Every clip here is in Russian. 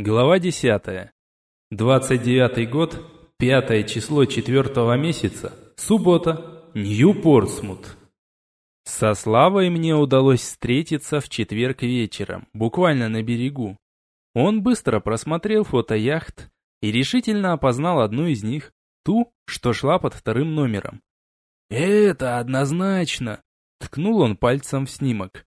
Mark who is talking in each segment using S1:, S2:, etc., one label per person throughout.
S1: Глава 10. 29 год, пятое число четвертого месяца, суббота, Нью-Портсмут. Со Славой мне удалось встретиться в четверг вечером, буквально на берегу. Он быстро просмотрел фото яхт и решительно опознал одну из них, ту, что шла под вторым номером. «Это однозначно!» — ткнул он пальцем в снимок.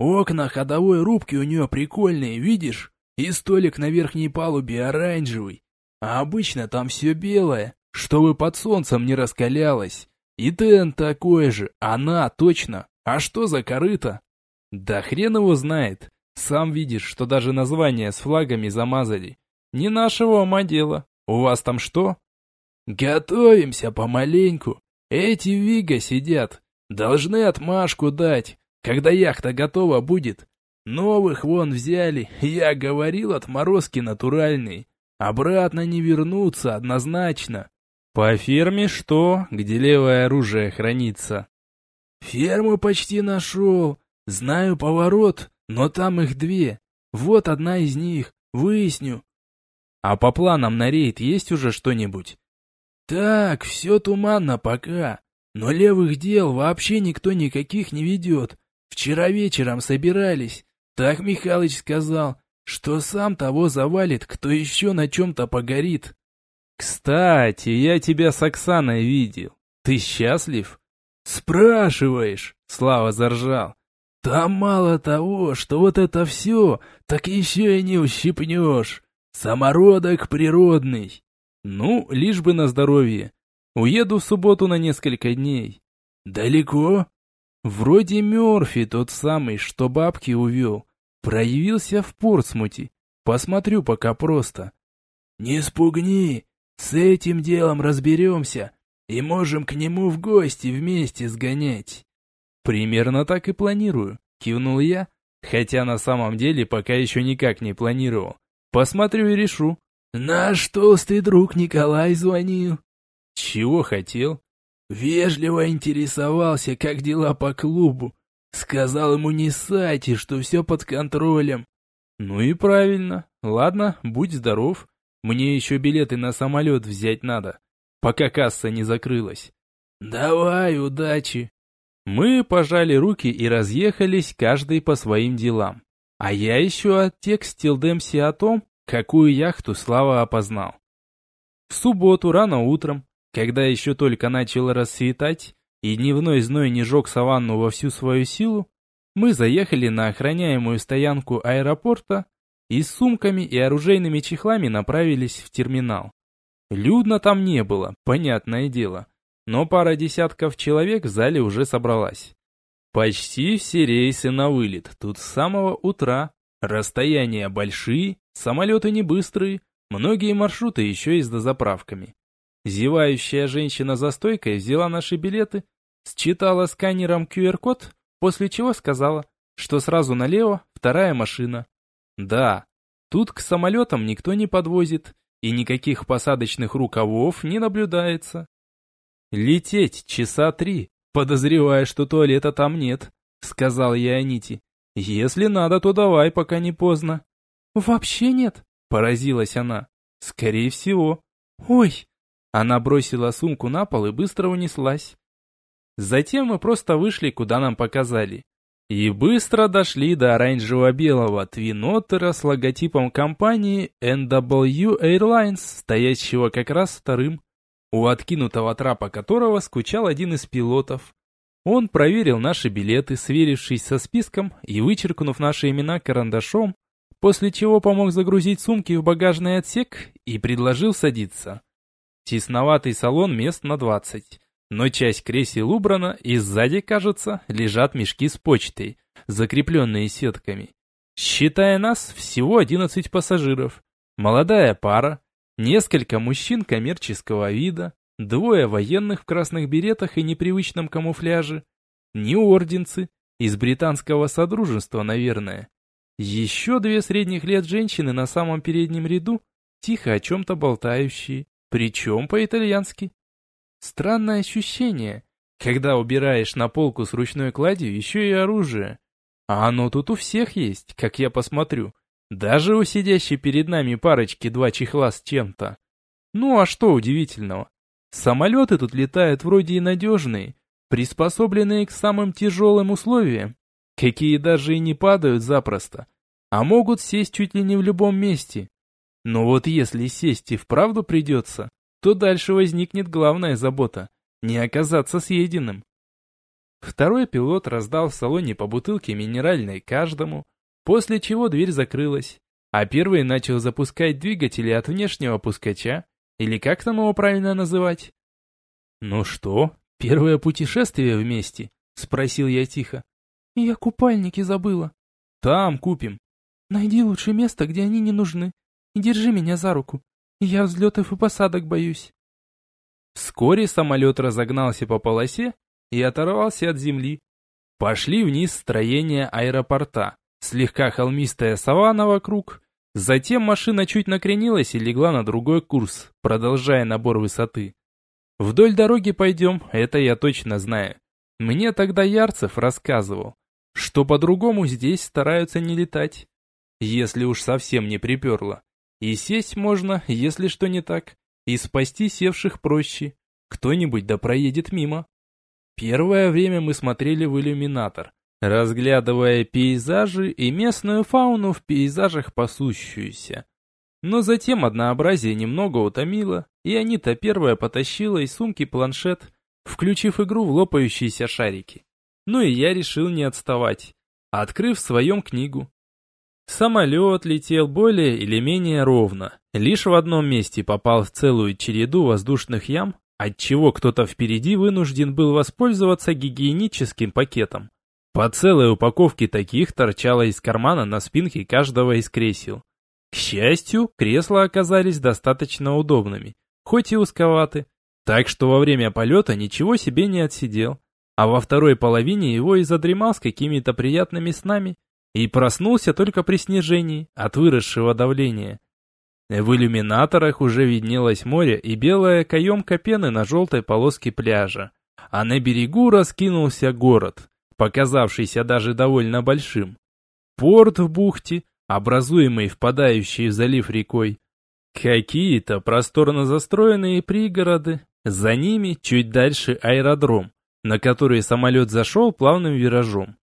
S1: «Окна ходовой рубки у нее прикольные, видишь?» И столик на верхней палубе оранжевый. А обычно там все белое, чтобы под солнцем не раскалялось. И Тен такой же, она точно. А что за корыто? Да хрен его знает. Сам видишь, что даже название с флагами замазали. Не нашего ума дело. У вас там что? Готовимся помаленьку. Эти Вига сидят. Должны отмашку дать, когда яхта готова будет. Новых вон взяли, я говорил, отморозки натуральные. Обратно не вернуться однозначно. По ферме что, где левое оружие хранится? Ферму почти нашел. Знаю поворот, но там их две. Вот одна из них, выясню. А по планам на рейд есть уже что-нибудь? Так, все туманно пока. Но левых дел вообще никто никаких не ведет. Вчера вечером собирались. Так Михалыч сказал, что сам того завалит, кто еще на чем-то погорит. Кстати, я тебя с Оксаной видел. Ты счастлив? Спрашиваешь, Слава заржал. Там мало того, что вот это все, так еще и не ущипнешь. Самородок природный. Ну, лишь бы на здоровье. Уеду в субботу на несколько дней. Далеко? Вроде Мёрфи, тот самый, что бабки увел, проявился в Портсмуте. Посмотрю пока просто. Не спугни, с этим делом разберемся и можем к нему в гости вместе сгонять. Примерно так и планирую, кивнул я, хотя на самом деле пока еще никак не планировал. Посмотрю и решу. Наш толстый друг Николай звонил. Чего хотел? Вежливо интересовался, как дела по клубу. Сказал ему не ссать, что все под контролем. Ну и правильно. Ладно, будь здоров. Мне еще билеты на самолет взять надо, пока касса не закрылась. Давай, удачи. Мы пожали руки и разъехались, каждый по своим делам. А я еще оттекстил Демси о том, какую яхту Слава опознал. В субботу рано утром когда еще только начало рассветать, и дневной зной не жег саванну во всю свою силу, мы заехали на охраняемую стоянку аэропорта и с сумками и оружейными чехлами направились в терминал. Людно там не было, понятное дело, но пара десятков человек в зале уже собралась. Почти все рейсы на вылет, тут с самого утра. Расстояния большие, самолеты не быстрые, многие маршруты еще и с дозаправками. Зевающая женщина за стойкой взяла наши билеты, считала сканером QR-код, после чего сказала, что сразу налево вторая машина. Да, тут к самолетам никто не подвозит, и никаких посадочных рукавов не наблюдается. Лететь часа три, подозревая, что туалета там нет, сказал я Аните. Если надо, то давай, пока не поздно. Вообще нет, поразилась она. Скорее всего. Ой, она бросила сумку на пол и быстро унеслась. Затем мы просто вышли, куда нам показали. И быстро дошли до оранжево-белого твинотера с логотипом компании NW Airlines, стоящего как раз вторым, у откинутого трапа которого скучал один из пилотов. Он проверил наши билеты, сверившись со списком и вычеркнув наши имена карандашом, после чего помог загрузить сумки в багажный отсек и предложил садиться. Тесноватый салон мест на 20, но часть кресел убрана, и сзади, кажется, лежат мешки с почтой, закрепленные сетками. Считая нас, всего 11 пассажиров. Молодая пара, несколько мужчин коммерческого вида, двое военных в красных беретах и непривычном камуфляже, неорденцы, из британского содружества, наверное. Еще две средних лет женщины на самом переднем ряду, тихо о чем-то болтающие. Причем по-итальянски. Странное ощущение, когда убираешь на полку с ручной кладью еще и оружие. А оно тут у всех есть, как я посмотрю. Даже у сидящей перед нами парочки два чехла с чем-то. Ну а что удивительного? Самолеты тут летают вроде и надежные, приспособленные к самым тяжелым условиям, какие даже и не падают запросто, а могут сесть чуть ли не в любом месте. Но вот если сесть и вправду придется, то дальше возникнет главная забота – не оказаться съеденным. Второй пилот раздал в салоне по бутылке минеральной каждому, после чего дверь закрылась, а первый начал запускать двигатели от внешнего пускача, или как там его правильно называть? «Ну что, первое путешествие вместе?» – спросил я тихо.
S2: «Я купальники забыла».
S1: «Там купим».
S2: «Найди лучше место, где они не нужны, и держи меня за руку. Я взлетов и посадок боюсь».
S1: Вскоре самолет разогнался по полосе и оторвался от земли. Пошли вниз строение аэропорта, слегка холмистая саванна вокруг. Затем машина чуть накренилась и легла на другой курс, продолжая набор высоты. Вдоль дороги пойдем, это я точно знаю. Мне тогда Ярцев рассказывал, что по-другому здесь стараются не летать. Если уж совсем не приперло. И сесть можно, если что не так, и спасти севших проще. Кто-нибудь да проедет мимо. Первое время мы смотрели в иллюминатор, разглядывая пейзажи и местную фауну в пейзажах пасущуюся. Но затем однообразие немного утомило, и Анита первая потащила из сумки планшет, включив игру в лопающиеся шарики. Ну и я решил не отставать, открыв в своем книгу. Самолет летел более или менее ровно, лишь в одном месте попал в целую череду воздушных ям, отчего кто-то впереди вынужден был воспользоваться гигиеническим пакетом. По целой упаковке таких торчало из кармана на спинке каждого из кресел. К счастью, кресла оказались достаточно удобными, хоть и узковаты, так что во время полета ничего себе не отсидел, а во второй половине его и задремал с какими-то приятными снами и проснулся только при снижении от выросшего давления. В иллюминаторах уже виднелось море и белая каемка пены на желтой полоске пляжа. А на берегу раскинулся город, показавшийся даже довольно большим. Порт в бухте, образуемый впадающей в залив рекой. Какие-то просторно застроенные пригороды. За ними чуть дальше аэродром, на который самолет зашел плавным виражом.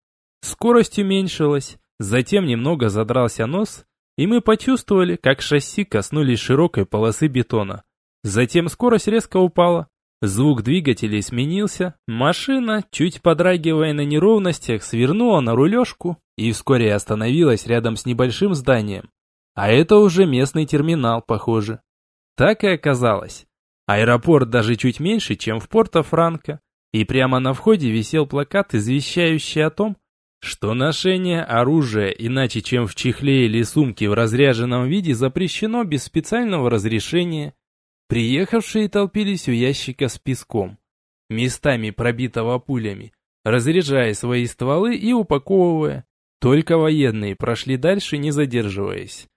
S1: Скорость уменьшилась, затем немного задрался нос, и мы почувствовали, как шасси коснулись широкой полосы бетона. Затем скорость резко упала. Звук двигателей сменился, машина, чуть подрагивая на неровностях, свернула на рулежку и вскоре остановилась рядом с небольшим зданием. А это уже местный терминал, похоже. Так и оказалось. Аэропорт даже чуть меньше, чем в Порто-Франко, и прямо на входе висел плакат, извещающий о том, что ношение оружия иначе чем в чехле или сумке в разряженном виде запрещено без специального разрешения. Приехавшие толпились у ящика с песком, местами пробитого пулями, разряжая свои стволы и упаковывая. Только военные прошли дальше, не задерживаясь.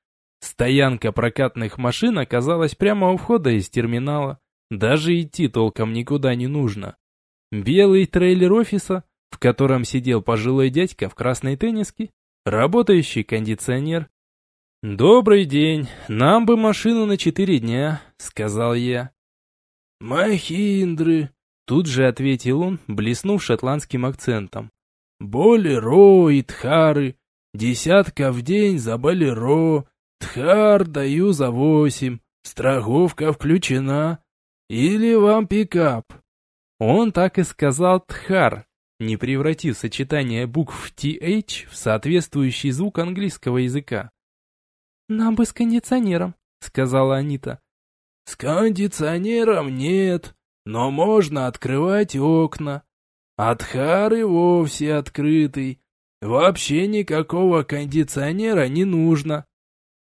S1: Стоянка прокатных машин оказалась прямо у входа из терминала. Даже идти толком никуда не нужно. Белый трейлер офиса в котором сидел пожилой дядька в красной тенниске, работающий кондиционер. «Добрый день, нам бы машину на четыре дня», — сказал я.
S3: «Махиндры», —
S1: тут же ответил он, блеснув шотландским акцентом.
S3: «Болеро и тхары, десятка в день за болеро, тхар даю за восемь, страховка включена. Или вам пикап?»
S1: Он так и сказал тхар, не превратив сочетание букв TH в соответствующий звук английского языка.
S2: «Нам бы с кондиционером», — сказала Анита.
S3: «С кондиционером нет, но можно открывать окна. Отхар и вовсе открытый. Вообще никакого кондиционера не нужно».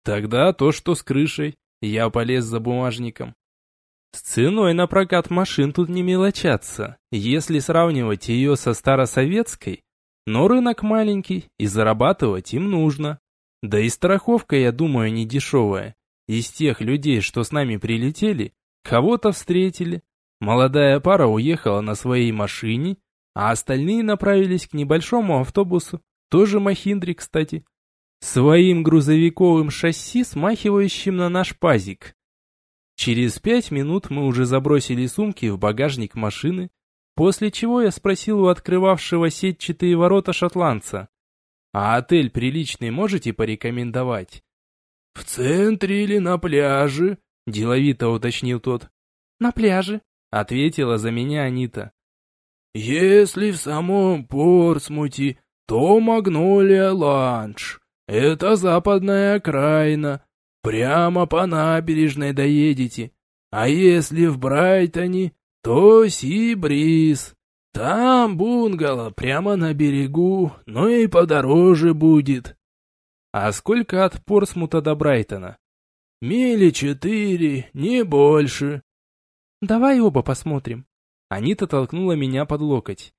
S1: «Тогда то, что с крышей». Я полез за бумажником. С ценой на прокат машин тут не мелочатся, если сравнивать ее со старосоветской, но рынок маленький, и зарабатывать им нужно. Да и страховка, я думаю, не дешевая. Из тех людей, что с нами прилетели, кого-то встретили. Молодая пара уехала на своей машине, а остальные направились к небольшому автобусу, тоже Махиндри, кстати. своим грузовиковым шасси, смахивающим на наш пазик. Через пять минут мы уже забросили сумки в багажник машины, после чего я спросил у открывавшего сетчатые ворота шотландца. «А отель приличный можете порекомендовать?»
S3: «В центре или на пляже?»
S1: – деловито уточнил тот.
S2: «На пляже», –
S1: ответила за меня Анита.
S3: «Если в самом Портсмуте, то Магнолия Ланч. Это западная окраина. Прямо по набережной доедете. А если в Брайтоне, то Си-Бриз. Там бунгало прямо на берегу, но и подороже будет.
S1: А сколько от Портсмута до Брайтона?
S3: Мили четыре, не больше.
S2: Давай оба посмотрим.
S1: Анита толкнула меня под локоть.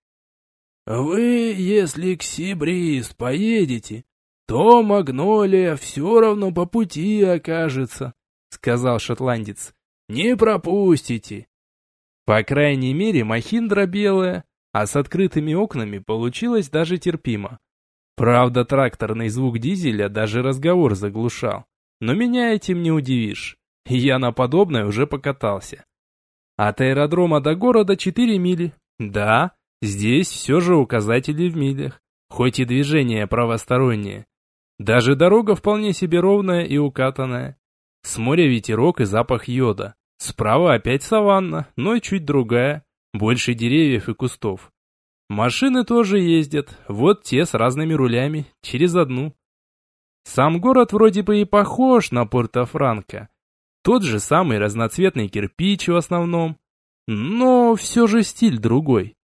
S3: Вы, если к Сибриз поедете, то Магнолия все равно по пути окажется, сказал шотландец. Не пропустите.
S1: По крайней мере, Махиндра белая, а с открытыми окнами получилось даже терпимо. Правда, тракторный звук дизеля даже разговор заглушал. Но меня этим не удивишь. Я на подобное уже покатался. От аэродрома до города 4 мили. Да, здесь все же указатели в милях, хоть и движение правостороннее. Даже дорога вполне себе ровная и укатанная. С моря ветерок и запах йода. Справа опять саванна, но чуть другая, больше деревьев и кустов. Машины тоже ездят, вот те с разными рулями, через одну. Сам город вроде бы и похож на Порто-Франко. Тот же самый разноцветный кирпич в основном, но все же стиль другой.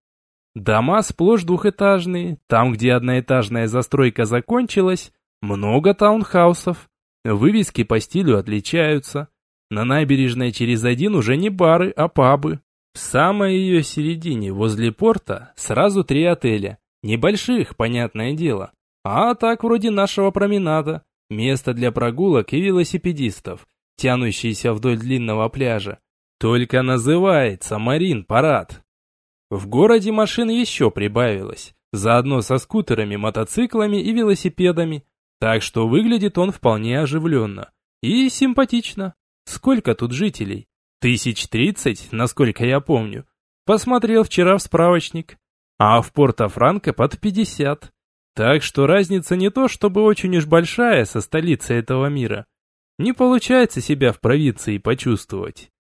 S1: Дома сплошь двухэтажные, там, где одноэтажная застройка закончилась, много таунхаусов. Вывески по стилю отличаются. На набережной через один уже не бары, а пабы. В самой ее середине, возле порта, сразу три отеля. Небольших, понятное дело. А так вроде нашего променада. Место для прогулок и велосипедистов, тянущиеся вдоль длинного пляжа. Только называется Марин Парад. В городе машин еще прибавилось. Заодно со скутерами, мотоциклами и велосипедами. Так что выглядит он вполне оживленно. И симпатично. Сколько тут жителей? Тысяч тридцать, насколько я помню. Посмотрел вчера в справочник. А в Порто-Франко под пятьдесят. Так что разница не то, чтобы очень уж большая со столицей этого мира. Не получается себя в провинции почувствовать.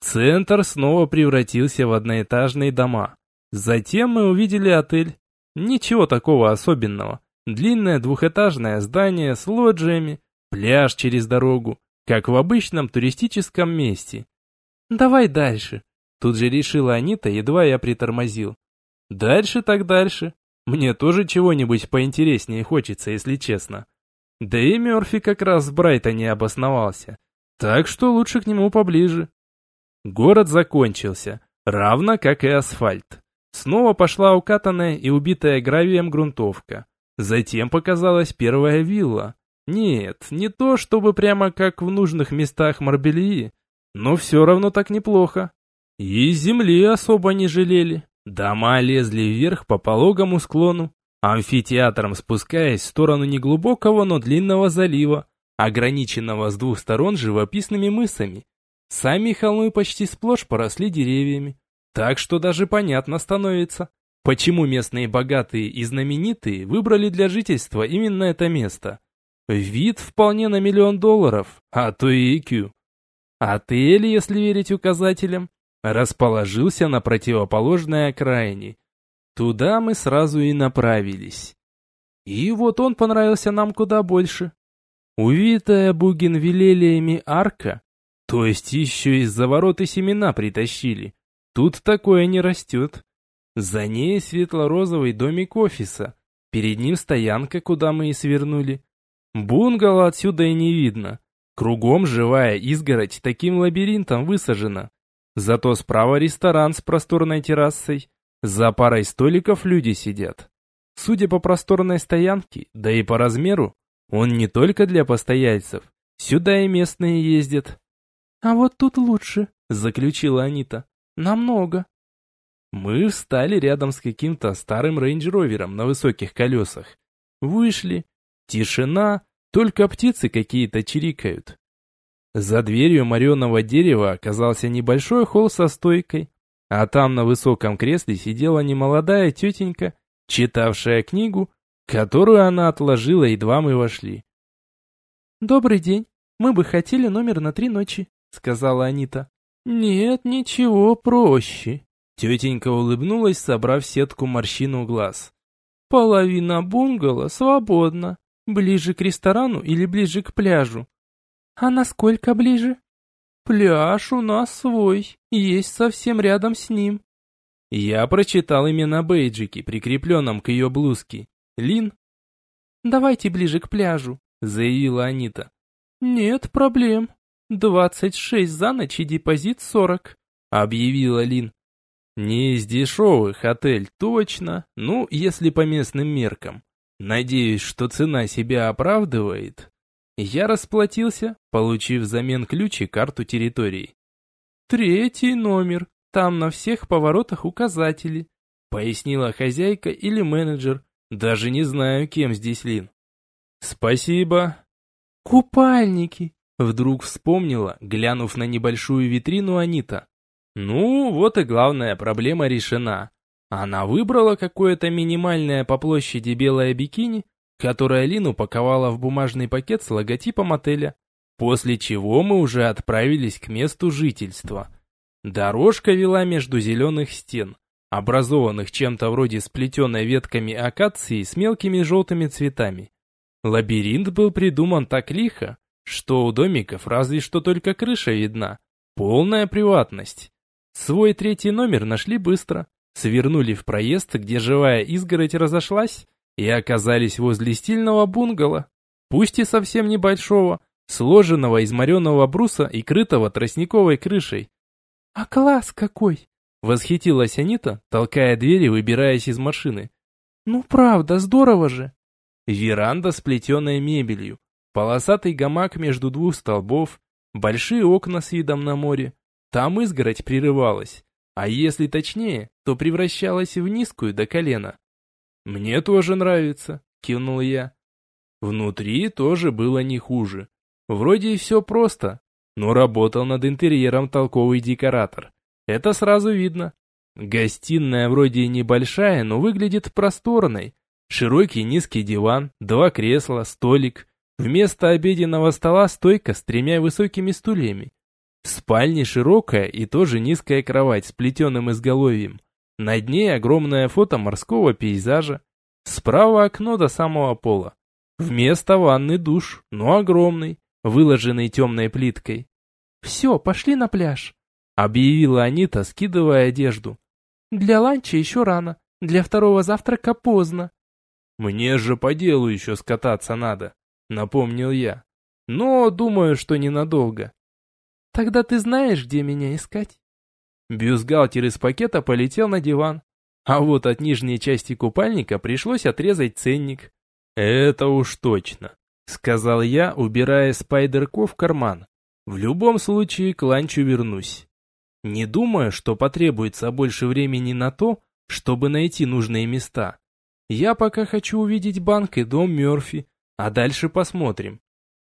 S1: Центр снова превратился в одноэтажные дома. Затем мы увидели отель. Ничего такого особенного. Длинное двухэтажное здание с лоджиями, пляж через дорогу, как в обычном туристическом месте. «Давай дальше», — тут же решила Анита, едва я притормозил. «Дальше так дальше. Мне тоже чего-нибудь поинтереснее хочется, если честно. Да и Мёрфи как раз в Брайтоне обосновался, так что лучше к нему поближе». Город закончился, равно как и асфальт. Снова пошла укатанная и убитая гравием грунтовка. Затем показалась первая вилла, нет, не то чтобы прямо как в нужных местах Марбельи, но все равно так неплохо. И земли особо не жалели. Дома лезли вверх по пологому склону, амфитеатром спускаясь в сторону неглубокого, но длинного залива, ограниченного с двух сторон живописными мысами. Сами холмы почти сплошь поросли деревьями, так что даже понятно становится, почему местные богатые и знаменитые выбрали для жительства именно это место. Вид вполне на миллион долларов, а то и IQ. Отель, если верить указателям, расположился на противоположной окраине. Туда мы сразу и направились. И вот он понравился нам куда больше. Увитая бугенвилелиями арка, то есть еще из-за ворот и семена притащили. Тут такое не растет. За ней светло-розовый домик офиса. Перед ним стоянка, куда мы и свернули. Бунгало отсюда и не видно. Кругом живая изгородь таким лабиринтом высажена. Зато справа ресторан с просторной террасой. За парой столиков люди сидят. Судя по просторной стоянке, да и по размеру, он не только для постояльцев. Сюда и местные ездят.
S2: «А вот тут лучше», — заключила Анита. «Намного».
S1: Мы встали рядом с каким-то старым рейндж-ровером на высоких колесах. Вышли, Тишина, только птицы какие-то чирикают. За дверью мореного дерева оказался небольшой холл со стойкой, а там на высоком кресле сидела немолодая тетенька, читавшая книгу, которую она отложила, едва мы вошли.
S2: «Добрый день, мы бы хотели номер на три ночи», — сказала Анита.
S1: «Нет, ничего проще». Тетенька улыбнулась, собрав сетку морщин у глаз. «Половина бунгало свободна. Ближе к ресторану или ближе к пляжу?»
S2: «А насколько ближе?»
S1: «Пляж у нас свой, есть совсем рядом с ним». Я прочитал имена бейджики, прикрепленном к ее блузке. Лин.
S2: «Давайте ближе к пляжу», — заявила Анита. «Нет проблем. Двадцать шесть за ночь и депозит сорок», — объявила Лин.
S1: «Не из дешевых отель, точно. Ну, если по местным меркам. Надеюсь, что цена себя оправдывает». Я расплатился, получив взамен ключ и карту территории.
S2: «Третий номер. Там на всех поворотах указатели», — пояснила хозяйка или менеджер. Даже не знаю, кем здесь Лин.
S1: «Спасибо».
S2: «Купальники», —
S1: вдруг вспомнила, глянув на небольшую витрину Анита. Ну, вот и главная проблема решена. Она выбрала какое-то минимальное по площади белое бикини, которое Лин упаковала в бумажный пакет с логотипом отеля, после чего мы уже отправились к месту жительства. Дорожка вела между зеленых стен, образованных чем-то вроде сплетенной ветками акации с мелкими желтыми цветами. Лабиринт был придуман так лихо, что у домиков разве что только крыша видна, полная приватность. Свой третий номер нашли быстро, свернули в проезд, где живая изгородь разошлась, и оказались возле стильного бунгало, пусть и совсем небольшого, сложенного из мореного бруса и крытого тростниковой крышей.
S2: «А класс какой!»
S1: — восхитилась Анита, толкая дверь и выбираясь из машины.
S2: «Ну правда, здорово же!»
S1: Веранда с плетеной мебелью, полосатый гамак между двух столбов, большие окна с видом на море, там изгородь прерывалась, а если точнее, то превращалась в низкую до колена. «Мне тоже нравится», — кивнул я. Внутри тоже было не хуже. Вроде и все просто, но работал над интерьером толковый декоратор. Это сразу видно. Гостиная вроде и небольшая, но выглядит просторной. Широкий низкий диван, два кресла, столик. Вместо обеденного стола стойка с тремя высокими стульями. В спальне широкая и тоже низкая кровать с плетеным изголовьем. Над ней огромное фото морского пейзажа. Справа окно до самого пола. Вместо ванны душ, но огромный, выложенный темной плиткой.
S2: «Все, пошли на пляж», —
S1: объявила Анита, скидывая одежду.
S2: «Для ланча еще рано, для второго завтрака поздно».
S1: «Мне же по делу еще скататься надо», — напомнил я. «Но думаю, что ненадолго.
S2: Тогда ты знаешь, где меня искать?»
S1: Бюстгальтер из пакета полетел на диван. А вот от нижней части купальника пришлось отрезать ценник. «Это уж точно», — сказал я, убирая спайдерко в карман. «В любом случае к ланчу вернусь. Не думаю, что потребуется больше времени на то, чтобы найти нужные места. Я пока хочу увидеть банк и дом Мёрфи, а дальше посмотрим».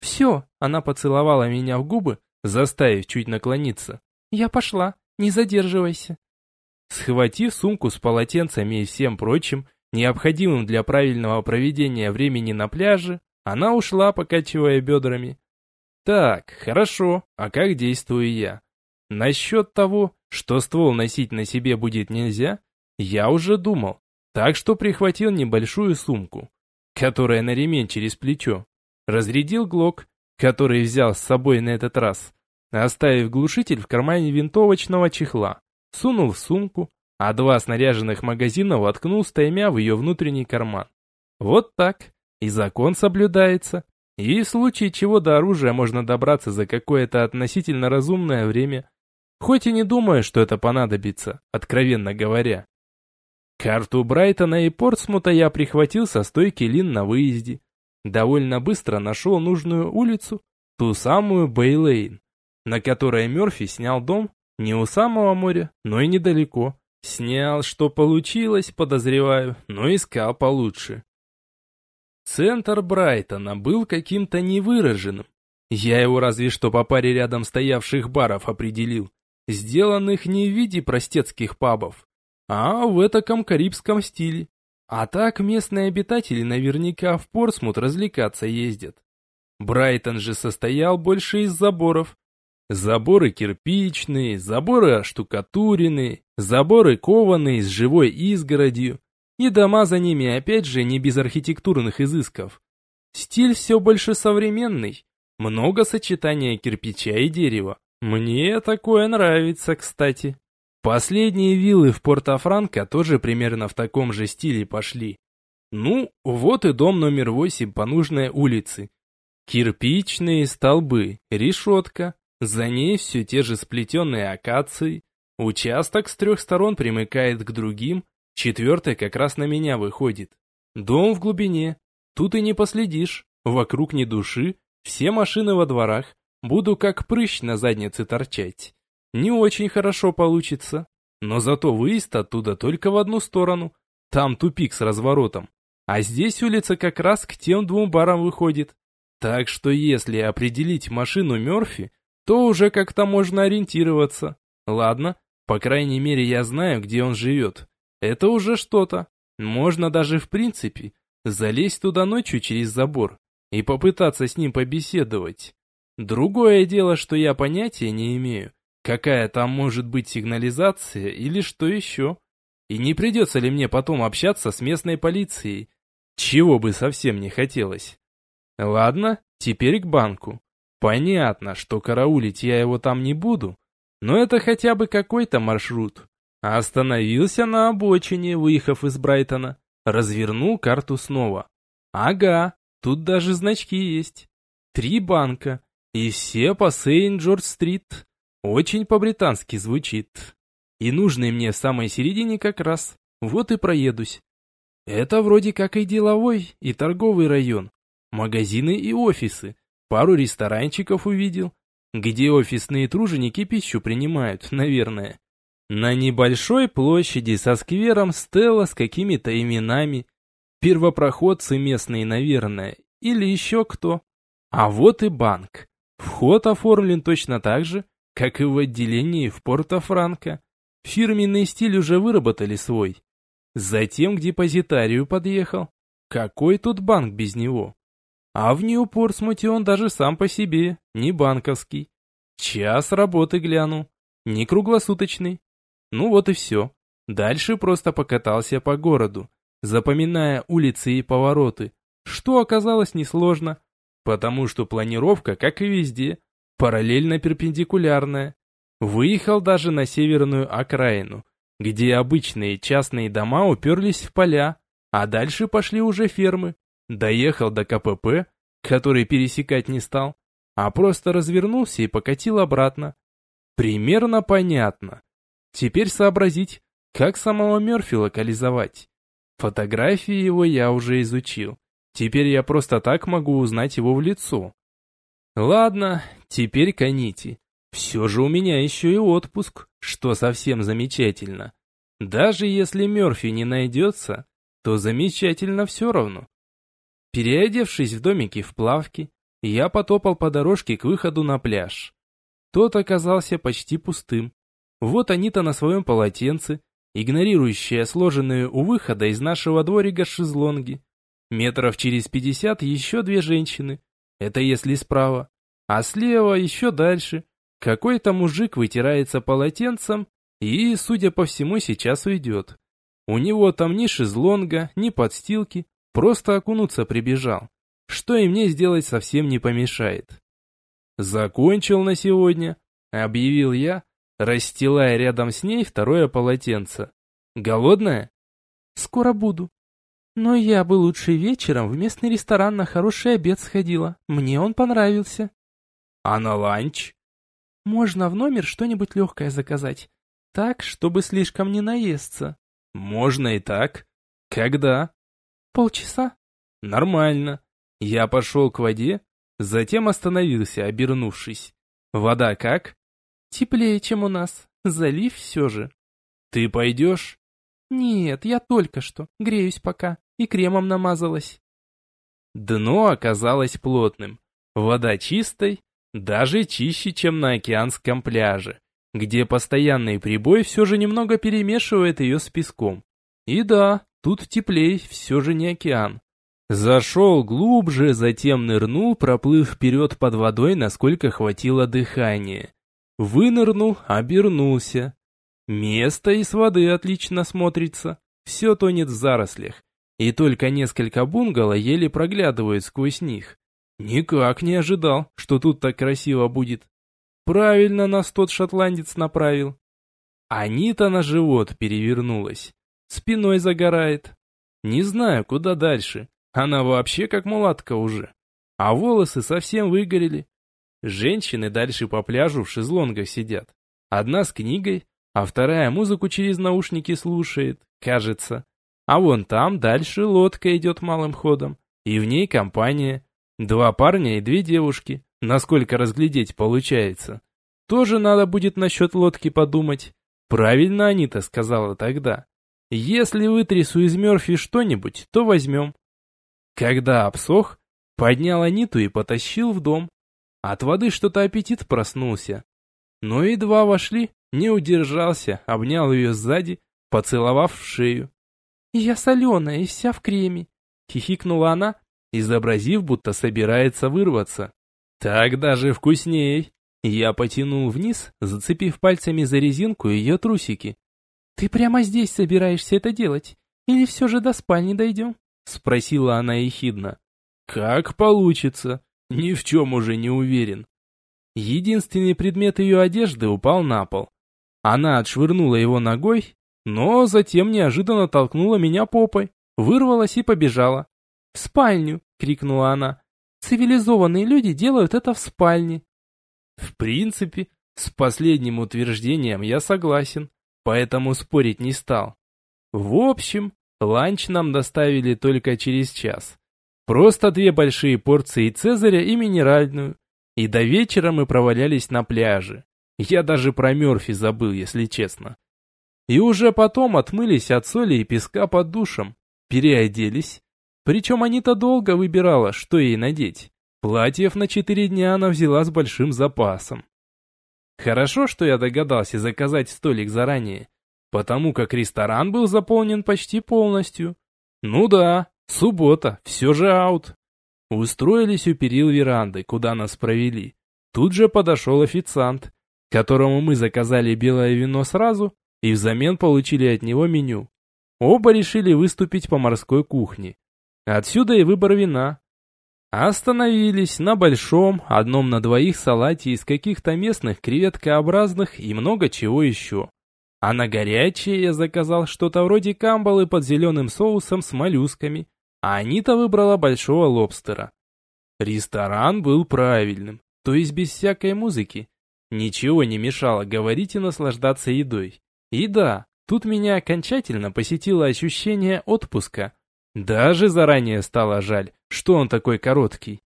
S2: «Все», — она поцеловала меня в губы, заставив чуть наклониться. «Я пошла, не задерживайся».
S1: Схватив сумку с полотенцами и всем прочим, необходимым для правильного проведения времени на пляже, она ушла, покачивая бедрами. Так, хорошо, а как действую я? Насчет того, что ствол носить на себе будет нельзя, я уже думал, так что прихватил небольшую сумку, которая на ремень через плечо, разрядил глок, который взял с собой на этот раз, оставив глушитель в кармане винтовочного чехла, сунул в сумку, а два снаряженных магазина воткнул стаймя в ее внутренний карман. Вот так, и закон соблюдается, и в случае чего до оружия можно добраться за какое-то относительно разумное время, хоть и не думаю, что это понадобится, откровенно говоря. Карту Брайтона и Портсмута я прихватил со стойки Лин на выезде, довольно быстро нашел нужную улицу, ту самую Бейлейн, на которой Мерфи снял дом не у самого моря, но и недалеко. Снял, что получилось, подозреваю, но искал получше. Центр Брайтона был каким-то невыраженным. Я его разве что по паре рядом стоявших баров определил, сделанных не в виде простецких пабов, а в этаком карибском стиле. А так местные обитатели наверняка в Порсмут развлекаться ездят. Брайтон же состоял больше из заборов. Заборы кирпичные, заборы оштукатуренные, заборы кованые с живой изгородью, и дома за ними опять же не без архитектурных изысков. Стиль все больше современный, много сочетания кирпича и дерева. Мне такое нравится, кстати. Последние виллы в Порто-Франко тоже примерно в таком же стиле пошли. Ну, вот и дом номер восемь по нужной улице. Кирпичные столбы, решетка, за ней все те же сплетенные акации. Участок с трех сторон примыкает к другим, четвертый как раз на меня выходит. Дом в глубине, тут и не последишь, вокруг ни души, все машины во дворах, буду как прыщ на заднице торчать. Не очень хорошо получится, но зато выезд оттуда только в одну сторону. Там тупик с разворотом. А здесь улица как раз к тем двум барам выходит. Так что если определить машину Мёрфи, то уже как-то можно ориентироваться. Ладно, по крайней мере я знаю, где он живет. Это уже что-то. Можно даже в принципе залезть туда ночью через забор и попытаться с ним побеседовать. Другое дело, что я понятия не имею, какая там может быть сигнализация или что еще. И не придется ли мне потом общаться с местной полицией, чего бы совсем не хотелось. Ладно, теперь к банку. Понятно, что караулить я его там не буду, но это хотя бы какой-то маршрут. Остановился на обочине, выехав из Брайтона, развернул карту снова. Ага, Тут даже значки есть. Три банка. И все по Сейнт-Джордж-стрит. Очень по-британски звучит. И нужный мне в самой середине как раз. Вот и проедусь. Это вроде как и деловой, и торговый район. Магазины и офисы. Пару ресторанчиков увидел. Где офисные труженики пищу принимают, наверное. На небольшой площади со сквером Стелла с какими-то именами. Первопроходцы местные, наверное, или еще кто. А вот и банк. Вход оформлен точно так же, как и в отделении в Порто-Франко. Фирменный стиль уже выработали свой. Затем к депозитарию подъехал. Какой тут банк без него? А в Нью-Портсмуте он даже сам по себе, не банковский. Час работы гляну, не круглосуточный. Ну вот и все. Дальше просто покатался по городу запоминая улицы и повороты, что оказалось несложно, потому что планировка, как и везде, параллельно-перпендикулярная. Выехал даже на северную окраину, где обычные частные дома уперлись в поля, а дальше пошли уже фермы. Доехал до КПП, который пересекать не стал, а просто развернулся и покатил обратно. Примерно понятно. Теперь сообразить, как самого Мерфи локализовать. Фотографии его я уже изучил. Теперь я просто так могу узнать его в лицо. Ладно, теперь коните. Все же у меня еще и отпуск, что совсем замечательно. Даже если Мерфи не найдется, то замечательно все равно. Переодевшись в домике в плавке, я потопал по дорожке к выходу на пляж. Тот оказался почти пустым. Вот они-то на своем полотенце, игнорирующая сложенные у выхода из нашего дворика шезлонги. Метров через пятьдесят еще две женщины. Это если справа. А слева еще дальше. Какой-то мужик вытирается полотенцем и, судя по всему, сейчас уйдет. У него там ни шезлонга, ни подстилки, просто окунуться прибежал. Что и мне сделать совсем не помешает. «Закончил на сегодня», — объявил я, расстилая рядом с ней второе полотенце. «Голодная?»
S2: «Скоро буду. Но я бы лучше вечером в местный ресторан на хороший обед сходила. Мне он понравился».
S1: «А на ланч?»
S2: «Можно в номер что-нибудь легкое заказать. Так, чтобы слишком не наесться».
S1: «Можно и так. Когда?»
S2: «Полчаса».
S1: «Нормально. Я пошел к воде, затем остановился, обернувшись. Вода как?»
S2: Теплее, чем у нас. Залив все же.
S1: Ты пойдешь?
S2: Нет, я только что. Греюсь пока. И кремом намазалась.
S1: Дно оказалось плотным, вода чистой, даже чище, чем на океанском пляже, где постоянный прибой все же немного перемешивает ее с песком. И да, тут теплей, все же не океан. Зашел глубже, затем нырнул, проплыв вперед под водой, насколько хватило дыхания. Вынырнул, обернулся. Место из воды отлично смотрится, все тонет в зарослях, и только несколько бунгало еле проглядывают сквозь них. Никак не ожидал, что тут так красиво будет. Правильно нас тот шотландец направил. Анита на живот перевернулась, спиной загорает. Не знаю, куда дальше. Она вообще как мулатка уже. А волосы совсем выгорели. Женщины дальше по пляжу в шезлонгах сидят. Одна с книгой, а вторая музыку через наушники слушает, кажется. А вон там дальше лодка идет малым ходом, и в ней компания. Два парня и две девушки, насколько разглядеть получается. Тоже надо будет насчет лодки подумать. Правильно Анита сказала тогда. Если вытрясу из Мерфи что-нибудь, то возьмем. Когда обсох, поднял Аниту и потащил в дом. От воды что-то аппетит проснулся. Но едва вошли, не удержался, обнял ее сзади, поцеловав в шею.
S2: «Я соленая и вся в креме», — хихикнула она, изобразив, будто собирается вырваться.
S1: «Так даже вкусней!» Я потянул вниз, зацепив пальцами за резинку ее трусики.
S2: «Ты прямо здесь собираешься это делать? Или все же до спальни дойдем?»
S1: Спросила она ехидно. Как получится. Ни в чем уже не уверен. Единственный предмет ее одежды упал на пол. Она отшвырнула его ногой, но затем неожиданно толкнула меня попой, вырвалась и побежала.
S2: «В спальню!» — крикнула она. «Цивилизованные люди делают это в спальне».
S1: В принципе, с последним утверждением я согласен, поэтому спорить не стал. В общем, Ланч нам доставили только через час. Просто две большие порции цезаря и минеральную. И до вечера мы провалялись на пляже. Я даже про Мёрфи забыл, если честно. И уже потом отмылись от соли и песка под душем. Переоделись. Причем Анита долго выбирала, что ей надеть. Платьев на четыре дня она взяла с большим запасом. Хорошо, что я догадался заказать столик заранее потому как ресторан был заполнен почти полностью. Ну да, суббота, все же аут. Устроились у перил веранды, куда нас провели. Тут же подошел официант, которому мы заказали белое вино сразу и взамен получили от него меню. Оба решили выступить по морской кухне. Отсюда и выбор вина. Остановились на большом, одном на двоих салате из каких-то местных креветкообразных и много чего еще. А на горячее я заказал что-то вроде камбалы под зеленым соусом с моллюсками, а Анита выбрала большого лобстера. Ресторан был правильным, то есть без всякой музыки. Ничего не мешало говорить и наслаждаться едой. И да, тут меня окончательно посетило ощущение отпуска. Даже заранее стало жаль, что он такой короткий.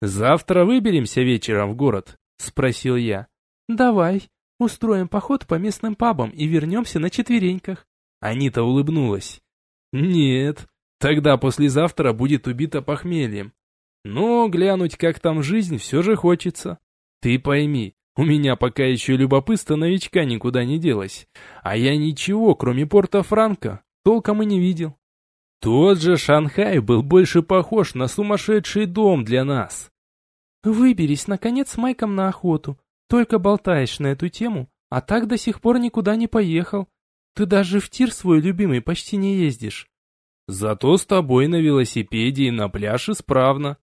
S1: «Завтра выберемся вечером в город?» – спросил я.
S2: «Давай», Устроим поход по местным пабам и вернемся на четвереньках.
S1: Анита улыбнулась. Нет, тогда послезавтра будет убита похмельем. Но глянуть, как там жизнь, все же хочется. Ты пойми, у меня пока еще любопытство новичка никуда не делось. А я ничего, кроме порта Франка, толком и не видел. Тот же Шанхай был больше похож на сумасшедший дом для нас.
S2: Выберись, наконец, с Майком на охоту. Только болтаешь на эту тему, а так до сих пор никуда не поехал. Ты даже в тир свой любимый почти не ездишь.
S1: Зато с тобой на велосипеде и на пляж исправно.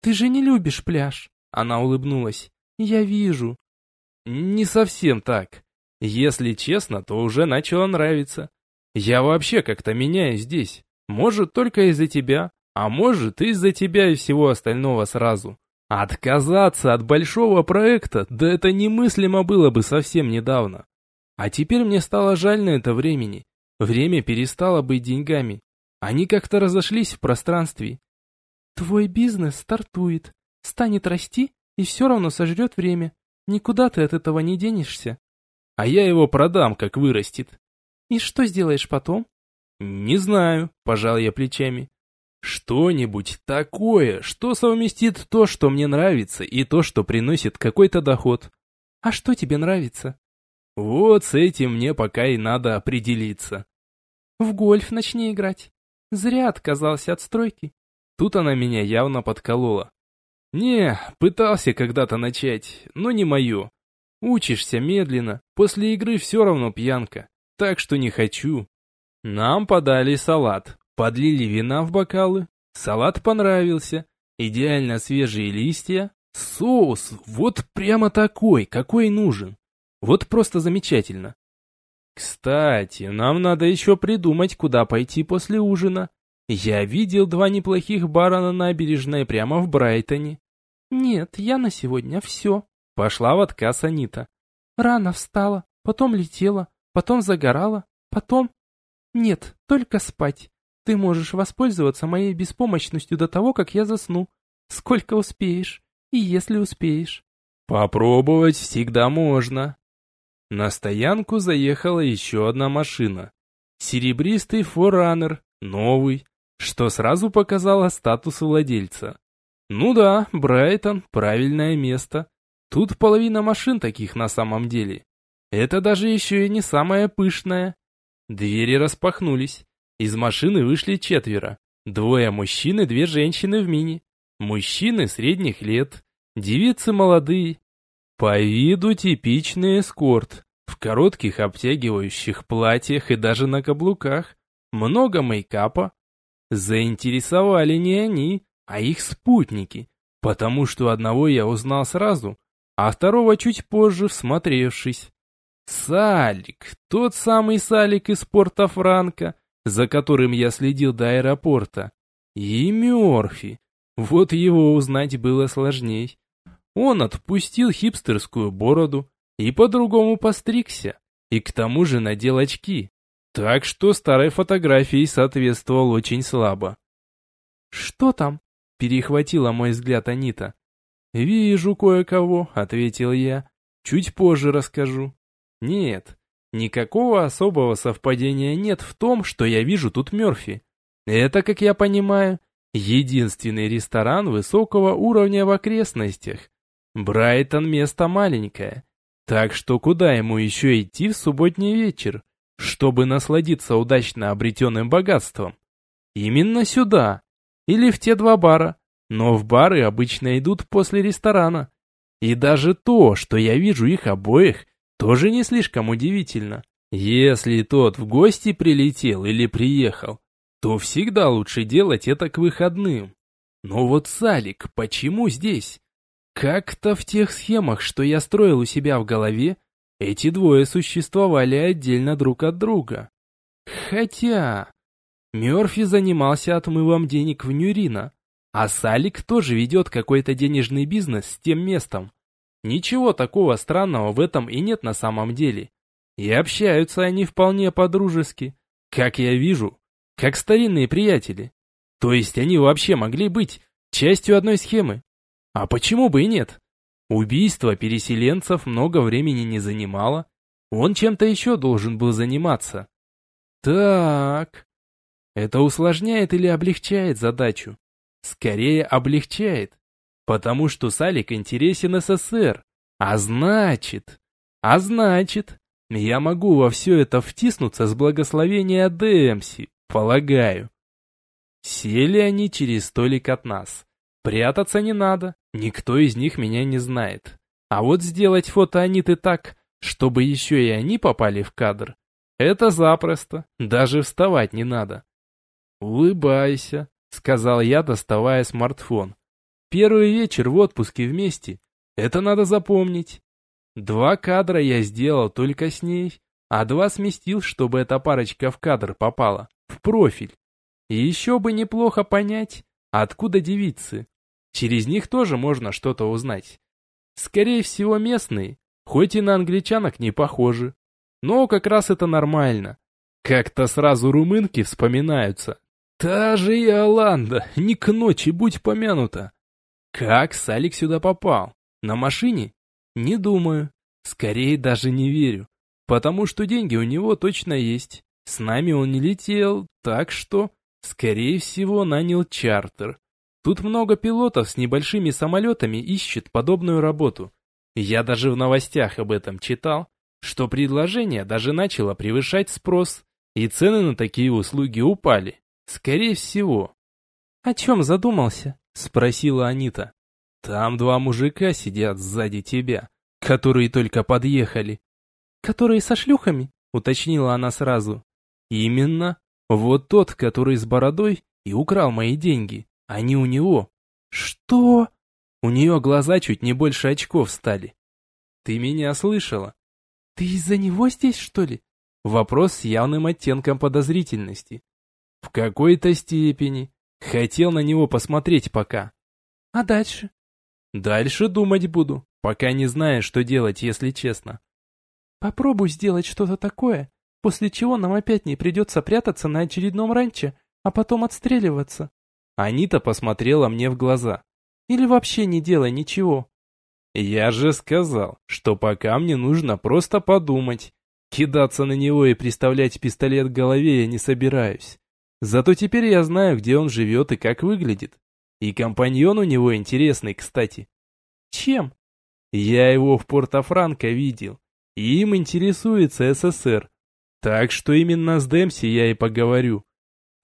S2: Ты же не любишь пляж. Она улыбнулась. Я вижу.
S1: Не совсем так. Если честно, то уже начало нравиться. Я вообще как-то меняюсь здесь. Может, только из-за тебя, а может, из-за тебя и всего остального сразу. Отказаться от большого проекта, да это немыслимо было бы совсем недавно. А теперь мне стало жаль на это времени. Время перестало быть деньгами. Они как-то разошлись в пространстве.
S2: Твой бизнес стартует, станет расти и все равно сожрет время. Никуда ты от этого не денешься.
S1: А я его продам, как вырастет.
S2: И что сделаешь потом?
S1: Не знаю, пожал я плечами. Что-нибудь такое, что совместит то, что мне нравится, и то, что приносит какой-то доход.
S2: А что тебе нравится?
S1: Вот с этим мне пока и надо определиться.
S2: В гольф начни играть. Зря отказался от стройки.
S1: Тут она меня явно подколола. Не, пытался когда-то начать, но не мое. Учишься медленно, после игры все равно пьянка, так что не хочу. Нам подали салат, подлили вина в бокалы. Салат понравился, идеально свежие листья, соус, вот прямо такой, какой нужен. Вот просто замечательно. Кстати, нам надо еще придумать, куда пойти после ужина. Я видел два неплохих бара на набережной прямо в Брайтоне.
S2: Нет, я на сегодня все.
S1: Пошла в отказ Анита.
S2: Рано встала, потом летела, потом загорала, потом... Нет, только спать. Ты можешь воспользоваться моей беспомощностью до того, как я засну. Сколько успеешь, и если успеешь.
S1: Попробовать всегда можно. На стоянку заехала еще одна машина. Серебристый форранер, новый, что сразу показало статус владельца. Ну да, Брайтон, правильное место. Тут половина машин таких на самом деле. Это даже еще и не самое пышное. Двери распахнулись. Из машины вышли четверо. Двое мужчин и две женщины в мини. Мужчины средних лет, девицы молодые. По виду типичный эскорт. В коротких обтягивающих платьях и даже на каблуках. Много мейкапа, Заинтересовали не они, а их спутники, потому что одного я узнал сразу, а второго чуть позже всмотревшись. Салик, тот самый Салик из порта Франка, за которым я следил до аэропорта. И Мёрфи. Вот его узнать было сложней. Он отпустил хипстерскую бороду и по-другому постригся, и к тому же надел очки. Так что старой фотографии соответствовал очень слабо.
S2: «Что там?» – перехватила мой взгляд Анита.
S1: «Вижу кое-кого», – ответил я. «Чуть позже расскажу». «Нет, никакого особого совпадения нет в том, что я вижу тут Мёрфи. Это, как я понимаю, единственный ресторан высокого уровня в окрестностях. Брайтон место маленькое, так что куда ему еще идти в субботний вечер?» чтобы насладиться удачно обретенным богатством. Именно сюда. Или в те два бара. Но в бары обычно идут после ресторана. И даже то, что я вижу их обоих, тоже не слишком удивительно. Если тот в гости прилетел или приехал, то всегда лучше делать это к выходным. Но вот Салик, почему здесь? Как-то в тех схемах, что я строил у себя в голове, эти двое существовали отдельно друг от друга. Хотя... Мёрфи занимался отмывом денег в Нюрина, а Салик тоже ведет какой-то денежный бизнес с тем местом. Ничего такого странного в этом и нет на самом деле. И общаются они вполне по-дружески, как я вижу, как старинные приятели. То есть они вообще могли быть частью одной схемы. А почему бы и нет? Убийство переселенцев много времени не занимало. Он чем-то еще должен был заниматься. Так, это усложняет или облегчает задачу? Скорее облегчает, потому что Салик интересен СССР. А значит, а значит, я могу во все это втиснуться с благословения Дэмси, полагаю. Сели они через столик от нас. Прятаться не надо, никто из них меня не знает. А вот сделать фото Аниты так, чтобы еще и они попали в кадр, это запросто, даже вставать не надо. «Улыбайся», — сказал я, доставая смартфон. «Первый вечер в отпуске вместе. Это надо запомнить. Два кадра я сделал только с ней, а два сместил, чтобы эта парочка в кадр попала, в профиль. И еще бы неплохо понять, откуда девицы. Через них тоже можно что-то узнать. Скорее всего местные, хоть и на англичанок не похожи. Но как раз это нормально. Как-то сразу румынки вспоминаются. Та же и Оланда, не к ночи будь помянута. Как Салик сюда попал? На машине? Не думаю. Скорее даже не верю. Потому что деньги у него точно есть. С нами он не летел, так что... Скорее всего, нанял чартер. Тут много пилотов с небольшими самолетами ищет подобную работу. Я даже в новостях об этом читал, что предложение даже начало превышать спрос, и цены на такие услуги упали. Скорее всего.
S2: «О чем задумался?» — спросила Анита.
S1: «Там два мужика сидят сзади тебя, которые только подъехали».
S2: «Которые со шлюхами?» — уточнила она сразу.
S1: «Именно. Вот тот, который с бородой и украл мои деньги. Они у него».
S2: «Что?»
S1: У нее глаза чуть не больше очков стали. «Ты меня слышала?»
S2: «Ты из-за него здесь, что ли?»
S1: Вопрос с явным оттенком подозрительности. В какой-то степени. Хотел на него посмотреть пока.
S2: А дальше?
S1: Дальше думать буду, пока не знаю, что делать, если честно.
S2: Попробуй сделать что-то такое, после чего нам опять не придется прятаться на очередном ранче, а потом отстреливаться.
S1: Анита посмотрела мне в глаза.
S2: Или вообще не делай ничего.
S1: Я же сказал, что пока мне нужно просто подумать. Кидаться на него и приставлять пистолет к голове я не собираюсь. Зато теперь я знаю, где он живет и как выглядит. И компаньон у него интересный, кстати.
S2: Чем?
S1: Я его в Порто-Франко видел. И им интересуется СССР. Так что именно с Демси я и поговорю.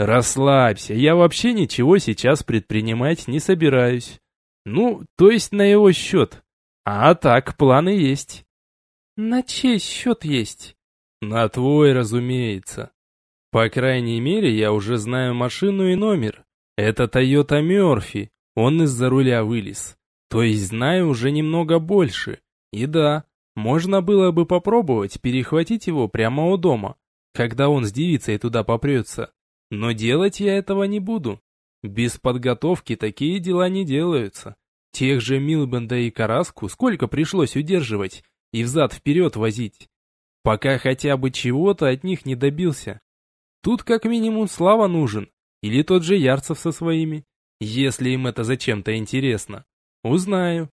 S1: Расслабься, я вообще ничего сейчас предпринимать не собираюсь. Ну, то есть на его счет. А так, планы есть.
S2: На чей счет есть?
S1: На твой, разумеется. По крайней мере, я уже знаю машину и номер. Это Toyota Murphy. Он из-за руля вылез. То есть знаю уже немного больше. И да, можно было бы попробовать перехватить его прямо у дома, когда он с девицей туда попрется. Но делать я этого не буду. Без подготовки такие дела не делаются. Тех же Милбенда и Караску сколько пришлось удерживать и взад-вперед возить. Пока хотя бы чего-то от них не добился. Тут как минимум Слава нужен, или тот же Ярцев со своими, если им это зачем-то интересно. Узнаю.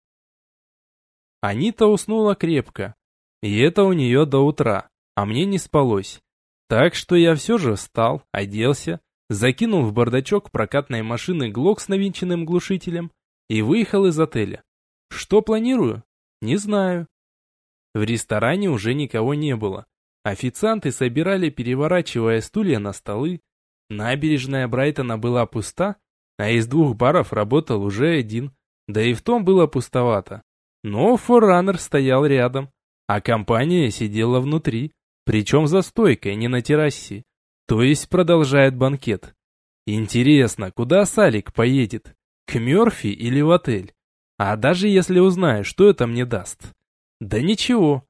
S1: Анита уснула крепко, и это у нее до утра, а мне не спалось. Так что я все же встал, оделся, закинул в бардачок прокатной машины глок с навинченным глушителем и выехал из отеля. Что планирую? Не знаю. В ресторане уже никого не было. Официанты собирали, переворачивая стулья на столы. Набережная Брайтона была пуста, а из двух баров работал уже один, да и в том было пустовато. Но форраннер стоял рядом, а компания сидела внутри, причем за стойкой, не на террасе. То есть продолжает банкет. Интересно, куда Салик поедет? К Мёрфи или в отель? А даже если узнаю, что это мне даст? Да ничего,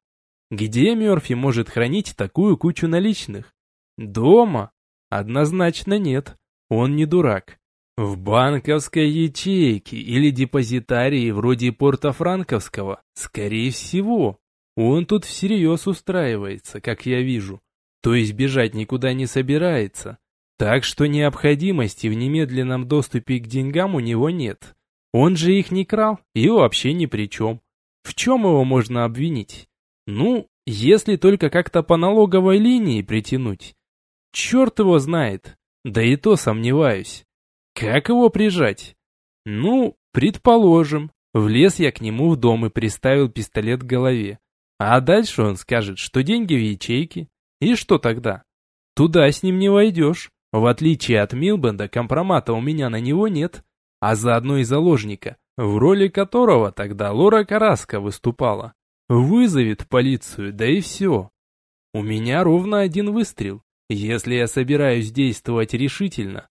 S1: где Мерфи может хранить такую кучу наличных? Дома? Однозначно нет. Он не дурак. В банковской ячейке или депозитарии вроде Порто-Франковского? Скорее всего. Он тут всерьез устраивается, как я вижу. То есть бежать никуда не собирается. Так что необходимости в немедленном доступе к деньгам у него нет. Он же их не крал и вообще ни при чем. В чем его можно обвинить? Ну, если только как-то по налоговой линии притянуть. Черт его знает. Да и то сомневаюсь. Как его прижать? Ну, предположим, влез я к нему в дом и приставил пистолет к голове. А дальше он скажет, что деньги в ячейке. И что тогда? Туда с ним не войдешь. В отличие от Милбенда, компромата у меня на него нет. А заодно и заложника, в роли которого тогда Лора Караска выступала. Вызовет полицию, да и все. У меня ровно один выстрел, если я собираюсь действовать решительно.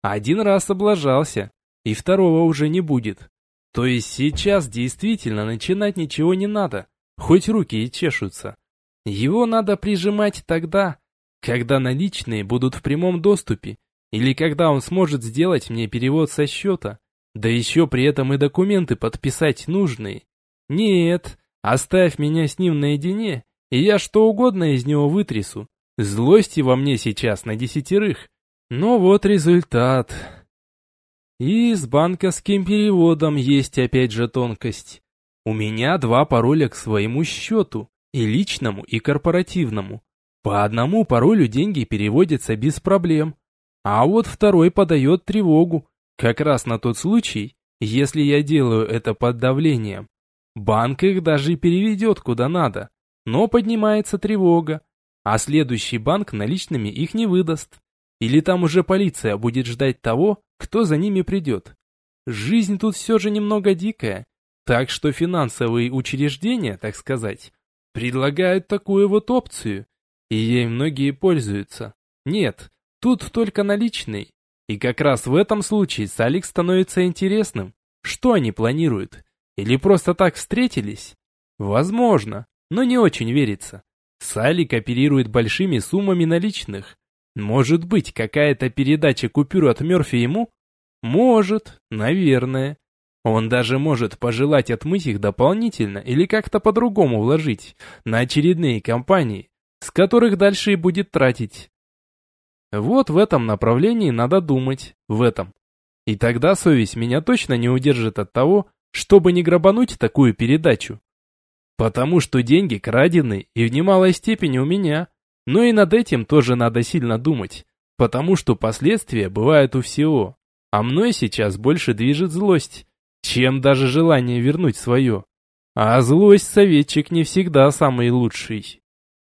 S1: Один раз облажался, и второго уже не будет. То есть сейчас действительно начинать ничего не надо, хоть руки и чешутся. Его надо прижимать тогда, когда наличные будут в прямом доступе, или когда он сможет сделать мне перевод со счета, да еще при этом и документы подписать нужные. Нет, Оставь меня с ним наедине, и я что угодно из него вытрясу. Злости во мне сейчас на десятерых. Но вот результат. И с банковским переводом есть опять же тонкость. У меня два пароля к своему счету, и личному, и корпоративному. По одному паролю деньги переводятся без проблем, А вот второй подает тревогу, как раз на тот случай, если я делаю это под давлением. Банк их даже переведет куда надо, но поднимается тревога, а следующий банк наличными их не выдаст. Или там уже полиция будет ждать того, кто за ними придет. Жизнь тут все же немного дикая, так что финансовые учреждения, так сказать, предлагают такую вот опцию, и ей многие пользуются. Нет, тут только наличный. И как раз в этом случае Салик становится интересным. Что они планируют? Или просто так встретились? Возможно, но не очень верится. Салик оперирует большими суммами наличных. Может быть, какая-то передача купюр от Мерфи ему? Может, наверное. Он даже может пожелать отмыть их дополнительно или как-то по-другому вложить на очередные компании, с которых дальше и будет тратить. Вот в этом направлении надо думать, в этом. И тогда совесть меня точно не удержит от того, чтобы не грабануть такую передачу. Потому что деньги крадены и в немалой степени у меня. Но и над этим тоже надо сильно думать, потому что последствия бывают у всего. А мной сейчас больше движет злость, чем даже желание вернуть свое. А злость советчик не всегда самый лучший.